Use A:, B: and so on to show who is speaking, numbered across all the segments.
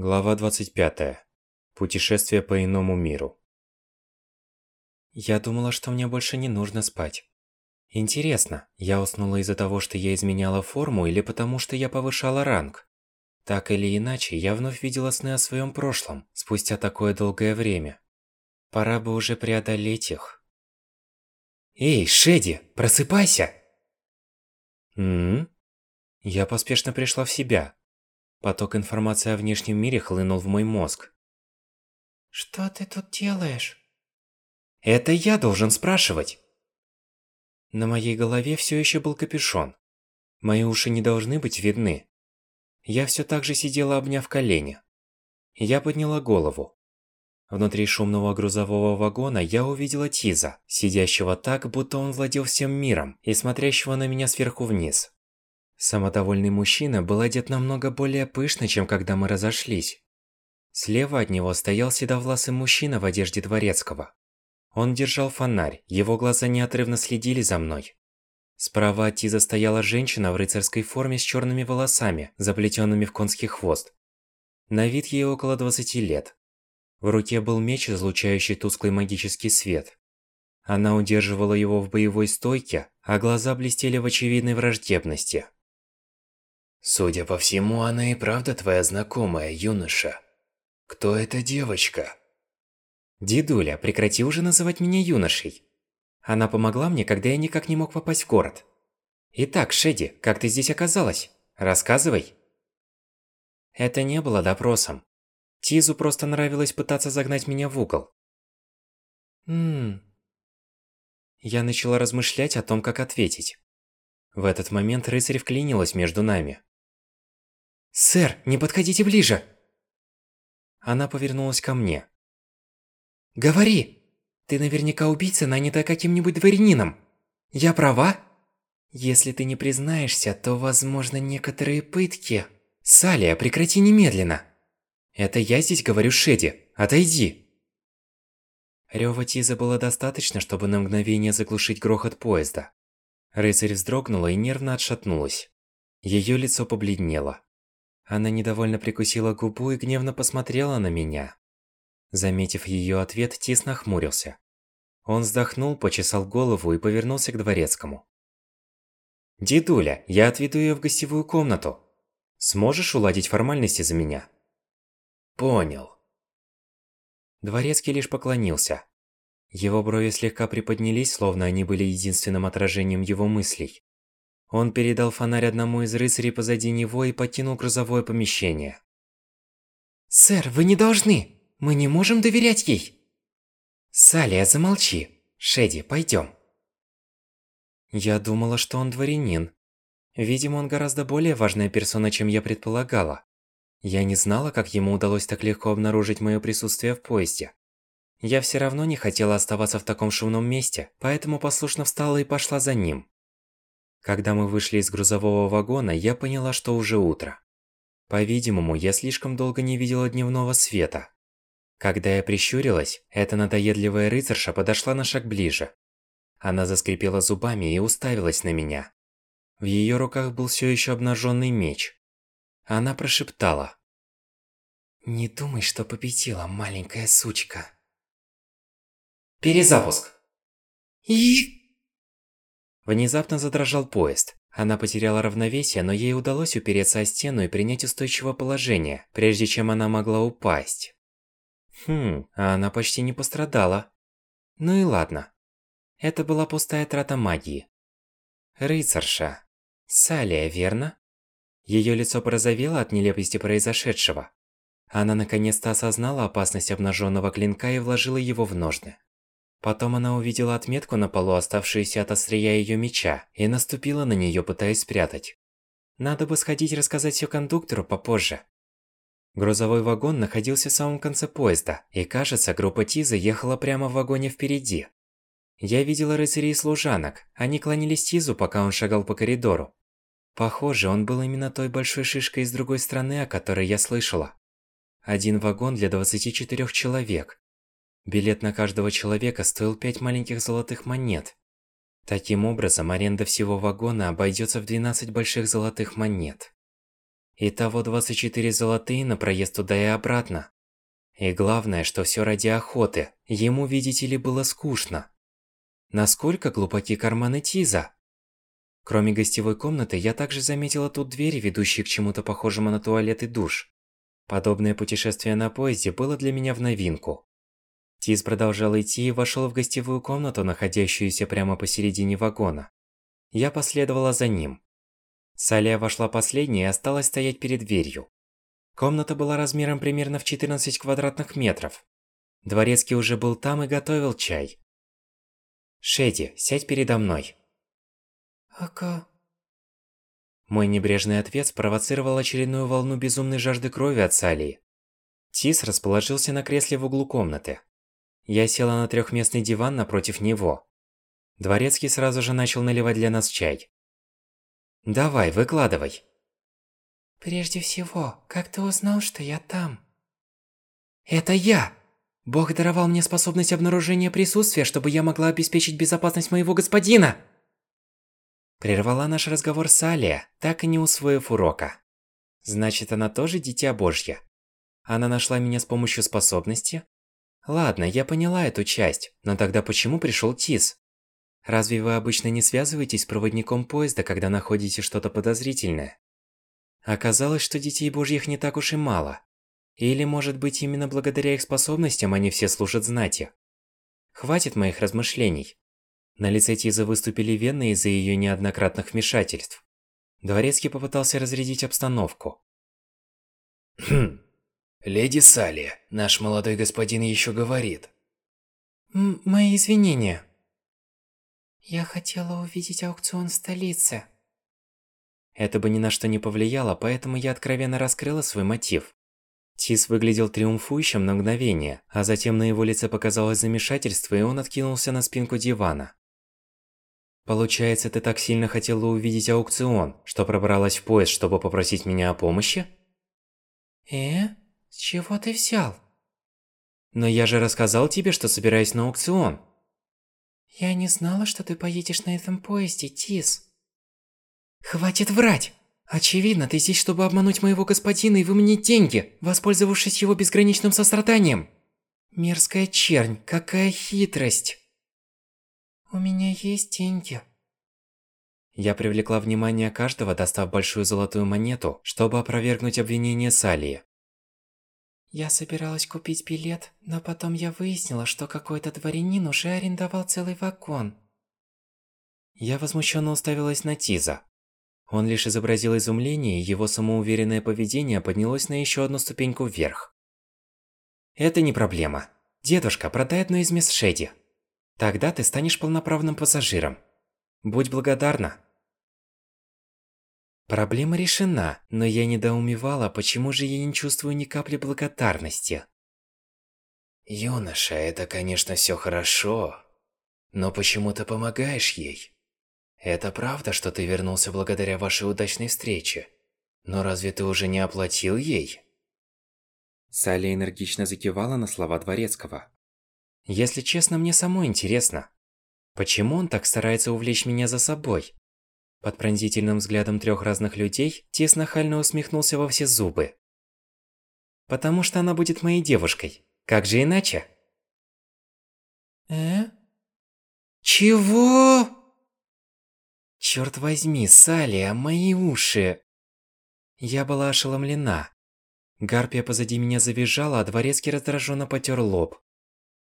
A: Глава 25. Путешествие по иному миру. Я думала, что мне больше не нужно спать. Интересно, я уснула из-за того, что я изменяла форму или потому, что я повышала ранг? Так или иначе, я вновь видела сны о своем прошлом, спустя такое долгое время. Пора бы уже преодолеть их.
B: Эй, Шеди, просыпайся!
A: М? Я поспешно пришла в себя, Поток информации о внешнем мире хлынул в мой мозг.
C: Что ты тут делаешь?
B: Это я должен спрашивать.
A: На моей голове все еще был капюшон. Мои уши не должны быть видны. Я все так же сидела, обняв колени. Я подняла голову. Внутри шумного грузового вагона я увидела Тиза, сидящего так, будто он владел всем миром, и смотрящего на меня сверху вниз. Самодовольный мужчина был одет намного более пышно, чем когда мы разошлись. Слева от него стоял седовласый мужчина в одежде дворецкого. Он держал фонарь, его глаза неотрывно следили за мной. Справа от Тиза стояла женщина в рыцарской форме с черными волосами, заплетенными в конский хвост. На вид ей около 20 лет. В руке был меч, излучающий тусклый магический свет. Она удерживала его в боевой стойке, а глаза блестели в очевидной враждебности.
D: Судя по всему, она и правда твоя знакомая, юноша. Кто эта девочка?
A: Дедуля, прекрати уже называть меня юношей. Она помогла мне, когда я никак не мог попасть в город. Итак, Шеди, как ты здесь оказалась? Рассказывай. Это не было допросом. Тизу просто нравилось пытаться загнать меня в угол. Ммм... Я начала размышлять о том, как ответить. В этот момент рыцарь вклинилась между нами.
B: «Сэр, не подходите ближе!»
A: Она повернулась ко мне.
B: «Говори! Ты наверняка убийца, нанятая каким-нибудь дворянином. Я права?»
C: «Если ты не признаешься, то, возможно, некоторые пытки...»
B: «Салия, прекрати немедленно!»
A: «Это я здесь говорю Шеди. Отойди!» Рёва Тиза было достаточно, чтобы на мгновение заглушить грохот поезда. Рыцарь вздрогнула и нервно отшатнулась. Её лицо побледнело. Она недовольно прикусила губу и гневно посмотрела на меня. Заметив ее ответ, Тис нахмурился. Он вздохнул, почесал голову и повернулся к дворецкому. «Дедуля, я отведу ее в гостевую комнату. Сможешь уладить формальности за меня?»
D: «Понял».
A: Дворецкий лишь поклонился. Его брови слегка приподнялись, словно они были единственным отражением его мыслей. Он передал фонарь одному из рыцарей позади него и покинул грузовое помещение.
B: «Сэр, вы не должны! Мы не можем доверять ей!»
C: «Салия, замолчи! Шеди, пойдем!»
A: Я думала, что он дворянин. Видимо, он гораздо более важная персона, чем я предполагала. Я не знала, как ему удалось так легко обнаружить мое присутствие в поезде. Я все равно не хотела оставаться в таком шумном месте, поэтому послушно встала и пошла за ним. Когда мы вышли из грузового вагона, я поняла, что уже утро. По-видимому, я слишком долго не видела дневного света. Когда я прищурилась, эта надоедливая рыцарша подошла на шаг ближе. Она заскрипела зубами и уставилась на меня. В ее руках был все еще обнаженный меч. Она прошептала.
C: «Не думай, что победила, маленькая сучка».
B: Перезапуск.
C: И...
A: Внезапно задрожал поезд. Она потеряла равновесие, но ей удалось упереться о стену и принять устойчивое положение, прежде чем она могла упасть. Хм, а она почти не пострадала. Ну и ладно. Это была пустая трата магии. Рыцарша. Салия, верно? Ее лицо порозовело от нелепости произошедшего. Она наконец-то осознала опасность обнаженного клинка и вложила его в ножны. Потом она увидела отметку на полу, оставшуюся от острия ее меча, и наступила на нее, пытаясь спрятать. Надо бы сходить рассказать все кондуктору попозже. Грузовой вагон находился в самом конце поезда, и кажется, группа Тиза ехала прямо в вагоне впереди. Я видела рыцарей и служанок, они кланялись Тизу, пока он шагал по коридору. Похоже, он был именно той большой шишкой из другой страны, о которой я слышала. Один вагон для 24 человек, Билет на каждого человека стоил 5 маленьких золотых монет. Таким образом, аренда всего вагона обойдется в 12 больших золотых монет. Итого 24 золотые на проезд туда и обратно. И главное, что все ради охоты. Ему, видите ли, было скучно. Насколько глубоки карманы Тиза? Кроме гостевой комнаты, я также заметила тут двери, ведущие к чему-то похожему на туалет и душ. Подобное путешествие на поезде было для меня в новинку. Тиз продолжал идти и вошел в гостевую комнату, находящуюся прямо посередине вагона. Я последовала за ним. Салия вошла последней и осталась стоять перед дверью. Комната была размером примерно в 14 квадратных метров. Дворецкий уже был там и готовил чай. «Шеди, сядь передо мной».
B: «Ага».
A: Мой небрежный ответ спровоцировал очередную волну безумной жажды крови от Салии. Тис расположился на кресле в углу комнаты. Я села на трехместный диван напротив него. Дворецкий сразу же начал наливать для нас чай. «Давай, выкладывай».
B: «Прежде всего, как ты узнал, что я там?» «Это я! Бог даровал мне способность обнаружения присутствия, чтобы я могла обеспечить безопасность моего господина!»
A: Прервала наш разговор Салия, так и не усвоив урока. Значит, она тоже дитя Божье. Она нашла меня с помощью способности? Ладно, я поняла эту часть, но тогда почему пришел Тис? Разве вы обычно не связываетесь с проводником поезда, когда находите что-то подозрительное? Оказалось, что детей божьих не так уж и мало. Или, может быть, именно благодаря их способностям они все служат знати. Хватит моих размышлений. На лице Тизы выступили вены из-за ее неоднократных вмешательств. Дворецкий попытался разрядить обстановку.
D: Хм. Леди Салли, наш молодой господин еще говорит.
B: М мои извинения. Я хотела увидеть аукцион в столице.
A: Это бы ни на что не повлияло, поэтому я откровенно раскрыла свой мотив. Тис выглядел триумфующим на мгновение, а затем на его лице показалось замешательство, и он откинулся на спинку дивана. Получается, ты так сильно хотела увидеть аукцион, что пробралась в поезд, чтобы попросить меня о помощи?
B: Э? С чего ты взял?
A: Но я же рассказал тебе, что собираюсь на аукцион.
B: Я не знала, что ты поедешь на этом поезде, Тис. Хватит врать! Очевидно, ты здесь, чтобы обмануть моего господина и выманить деньги, воспользовавшись его безграничным состраданием. Мерзкая чернь, какая хитрость. У меня есть деньги.
A: Я привлекла внимание каждого, достав большую золотую монету, чтобы опровергнуть обвинение Салии.
B: Я собиралась купить билет, но потом я выяснила, что какой-то дворянин уже арендовал целый вагон.
A: Я возмущенно уставилась на Тиза. Он лишь изобразил изумление, и его самоуверенное поведение поднялось на еще одну ступеньку вверх. Это не проблема. Дедушка, продай одну из мест Шеди. Тогда ты станешь полноправным пассажиром. Будь благодарна. Проблема решена, но я недоумевала, почему же я не чувствую ни капли благодарности.
D: Юноша, это, конечно, все хорошо, но почему ты помогаешь ей? Это правда, что ты вернулся благодаря вашей удачной встрече? Но разве ты уже не оплатил ей?
A: Салли энергично закивала на слова Дворецкого. Если честно, мне самой интересно. Почему он так старается увлечь меня за собой? Под пронзительным взглядом трех разных людей, Тис нахально усмехнулся во все зубы. «Потому что она будет моей девушкой. Как же иначе?»
B: «Э? Чего?»
A: Черт возьми, Салия, мои уши! Я была ошеломлена. Гарпия позади меня завизжала, а дворецкий раздраженно потер лоб.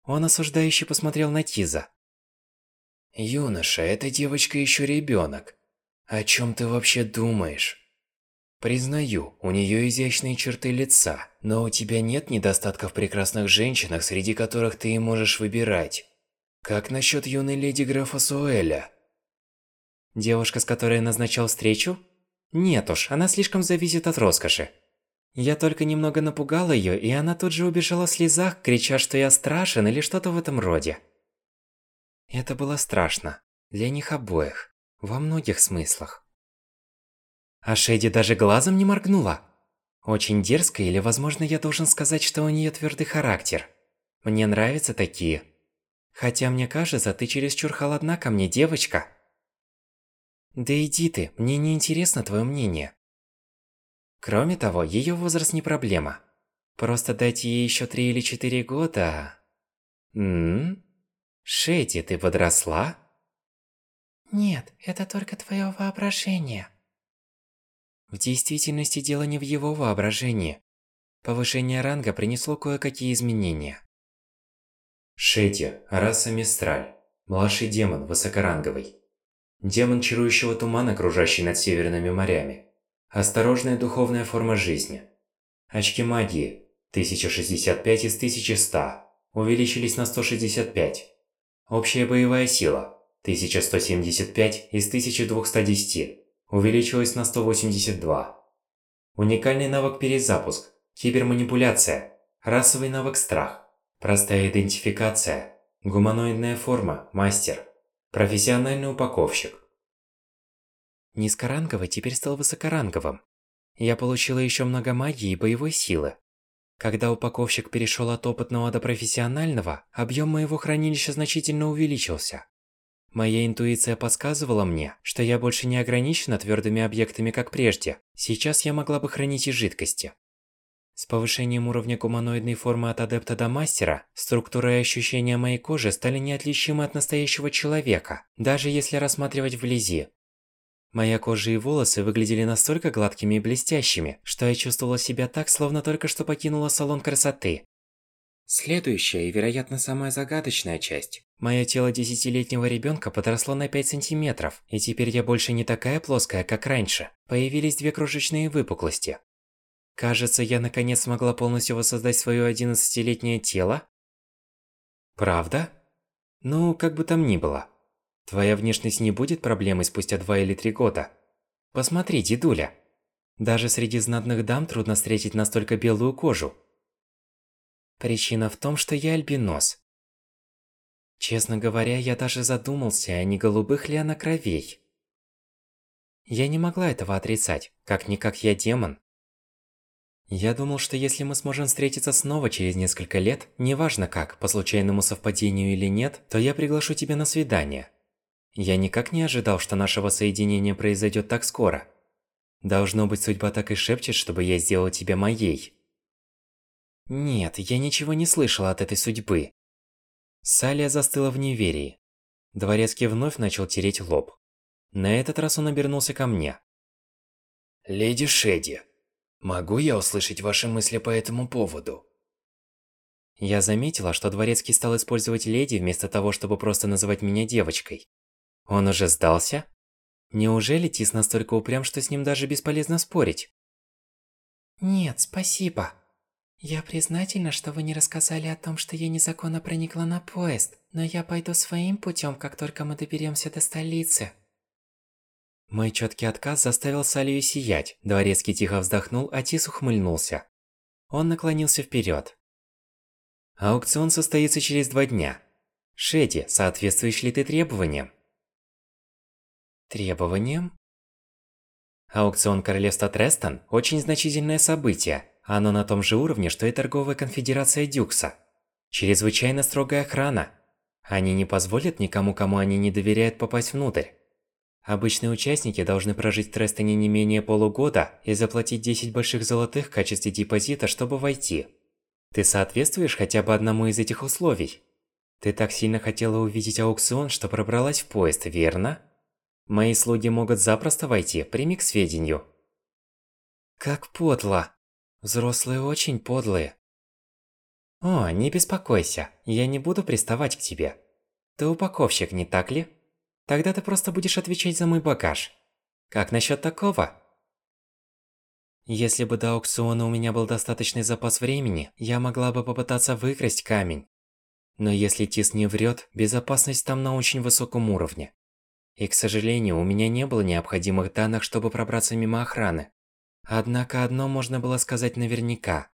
A: Он осуждающе посмотрел на Тиза.
D: «Юноша, эта девочка еще ребенок. О чем ты вообще думаешь? Признаю, у нее изящные черты лица, но у тебя нет недостатков в прекрасных женщинах, среди которых ты и можешь выбирать. Как насчет юной леди графа Суэля?
A: Девушка, с которой я назначал встречу? Нет уж, она слишком зависит от роскоши. Я только немного напугала ее, и она тут же убежала в слезах, крича, что я страшен или что-то в этом роде. Это было страшно. Для них обоих. Во многих смыслах. А Шеди даже глазом не моргнула. Очень дерзко, или, возможно, я должен сказать, что у нее твердый характер. Мне нравятся такие. Хотя мне кажется, ты чересчур холодна ко мне, девочка. Да иди ты, мне не интересно твое мнение. Кроме того, её возраст не проблема. Просто дайте ей ещё три или четыре года. М? Шети, ты подросла?
B: Нет, это только твоё воображение.
A: В действительности дело не в его воображении. Повышение ранга принесло кое-какие изменения. Шети, раса Мистраль. Младший демон, высокоранговый. Демон чарующего тумана, кружащий над северными морями. Осторожная духовная форма жизни. Очки магии. 1065 из 1100. Увеличились на 165. Общая боевая сила. 1175 из 1210. Увеличилась на 182. Уникальный навык перезапуск. Киберманипуляция. Расовый навык страх. Простая идентификация. Гуманоидная форма. Мастер. Профессиональный упаковщик. Низкоранговый теперь стал высокоранговым. Я получила еще много магии и боевой силы. Когда упаковщик перешел от опытного до профессионального, объем моего хранилища значительно увеличился. Моя интуиция подсказывала мне, что я больше не ограничена твердыми объектами, как прежде. Сейчас я могла бы хранить и жидкости. С повышением уровня гуманоидной формы от адепта до мастера, структура и ощущения моей кожи стали неотличимы от настоящего человека, даже если рассматривать вблизи. Моя кожа и волосы выглядели настолько гладкими и блестящими, что я чувствовала себя так, словно только что покинула салон красоты. Следующая и, вероятно, самая загадочная часть. Мое тело десятилетнего ребенка подросло на 5 сантиметров, и теперь я больше не такая плоская, как раньше. Появились две крошечные выпуклости. Кажется, я наконец смогла полностью воссоздать свое 11-летнее тело. Правда? Ну, как бы там ни было. Твоя внешность не будет проблемой спустя два или три года. Посмотри, дедуля. Даже среди знатных дам трудно встретить настолько белую кожу. Причина в том, что я альбинос. Честно говоря, я даже задумался, а не голубых ли она кровей. Я не могла этого отрицать, как-никак я демон. Я думал, что если мы сможем встретиться снова через несколько лет, неважно как, по случайному совпадению или нет, то я приглашу тебя на свидание. Я никак не ожидал, что наше воссоединение произойдет так скоро. Должно быть, судьба так и шепчет, чтобы я сделал тебя моей. Нет, я ничего не слышал от этой судьбы. Салия застыла в неверии. Дворецкий вновь начал тереть лоб. На этот раз он обернулся ко мне.
D: «Леди Шеди, Могу я услышать ваши мысли по этому поводу?
A: Я заметила, что Дворецкий стал использовать леди вместо того, чтобы просто называть меня девочкой. Он уже сдался? Неужели Тис настолько упрям, что с ним даже бесполезно спорить?
B: Нет, спасибо. Я признательна, что вы не рассказали о том, что я незаконно проникла на поезд, но я пойду своим путем, как только мы доберемся до столицы.
A: Мой четкий отказ заставил Салию сиять. Дворецкий тихо вздохнул, а Тис ухмыльнулся. Он наклонился вперед. Аукцион состоится через два дня. Шеди, соответствуешь ли ты требованиям? Требованиям? Аукцион Королевства Трестон – очень значительное событие. Оно на том же уровне, что и торговая конфедерация Дюкса. Чрезвычайно строгая охрана. Они не позволят никому, кому они не доверяют, попасть внутрь. Обычные участники должны прожить в Трестоне не менее полугода и заплатить 10 больших золотых в качестве депозита, чтобы войти. Ты соответствуешь хотя бы одному из этих условий? Ты так сильно хотела увидеть аукцион, что пробралась в поезд, верно? Мои слуги могут запросто войти, прими к сведению. Как подло. Взрослые очень подлые. О, не беспокойся, я не буду приставать к тебе. Ты упаковщик, не так ли? Тогда ты просто будешь отвечать за мой багаж. Как насчет такого? Если бы до аукциона у меня был достаточный запас времени, я могла бы попытаться выкрасть камень. Но если Тис не врет, безопасность там на очень высоком уровне. И, к сожалению, у меня не было необходимых данных, чтобы пробраться мимо охраны. Однако одно можно было сказать наверняка.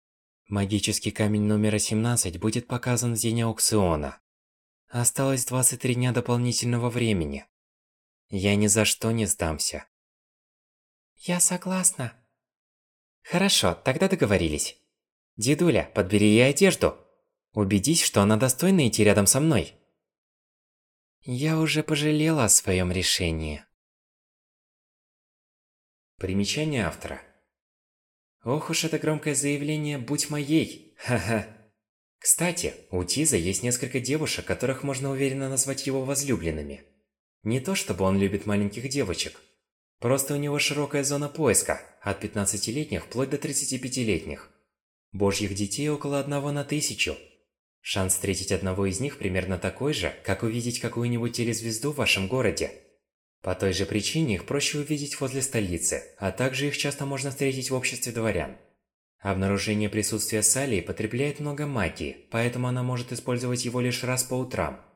A: Магический камень номера 17 будет показан в день аукциона. Осталось 23 дня дополнительного времени. Я ни за что не сдамся.
B: Я согласна.
A: Хорошо, тогда договорились. Дедуля, подбери ей одежду. Убедись, что она достойна идти рядом со мной. Я уже пожалела о своем решении. Примечание автора. Ох уж это громкое заявление «Будь моей!» Ха-ха. Кстати, у Тиза есть несколько девушек, которых можно уверенно назвать его возлюбленными. Не то чтобы он любит маленьких девочек. Просто у него широкая зона поиска, от 15-летних вплоть до 35-летних. Божьих детей около одного на тысячу. Шанс встретить одного из них примерно такой же, как увидеть какую-нибудь телезвезду в вашем городе. По той же причине их проще увидеть возле столицы, а также их часто можно встретить в обществе дворян. Обнаружение присутствия Салии потребляет много магии, поэтому она может использовать его лишь раз по утрам.